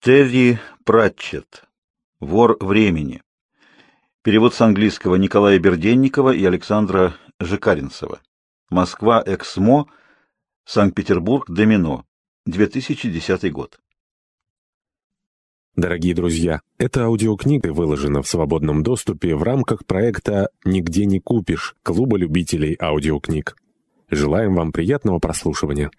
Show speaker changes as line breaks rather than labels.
Терри Пратчетт. Вор времени. Перевод с английского Николая Берденникова и Александра Жикаринцева. Москва, Эксмо, Санкт-Петербург, Домино. 2010 год.
Дорогие друзья, эта аудиокнига выложена в свободном доступе в рамках проекта «Нигде не купишь» Клуба любителей аудиокниг. Желаем вам приятного прослушивания.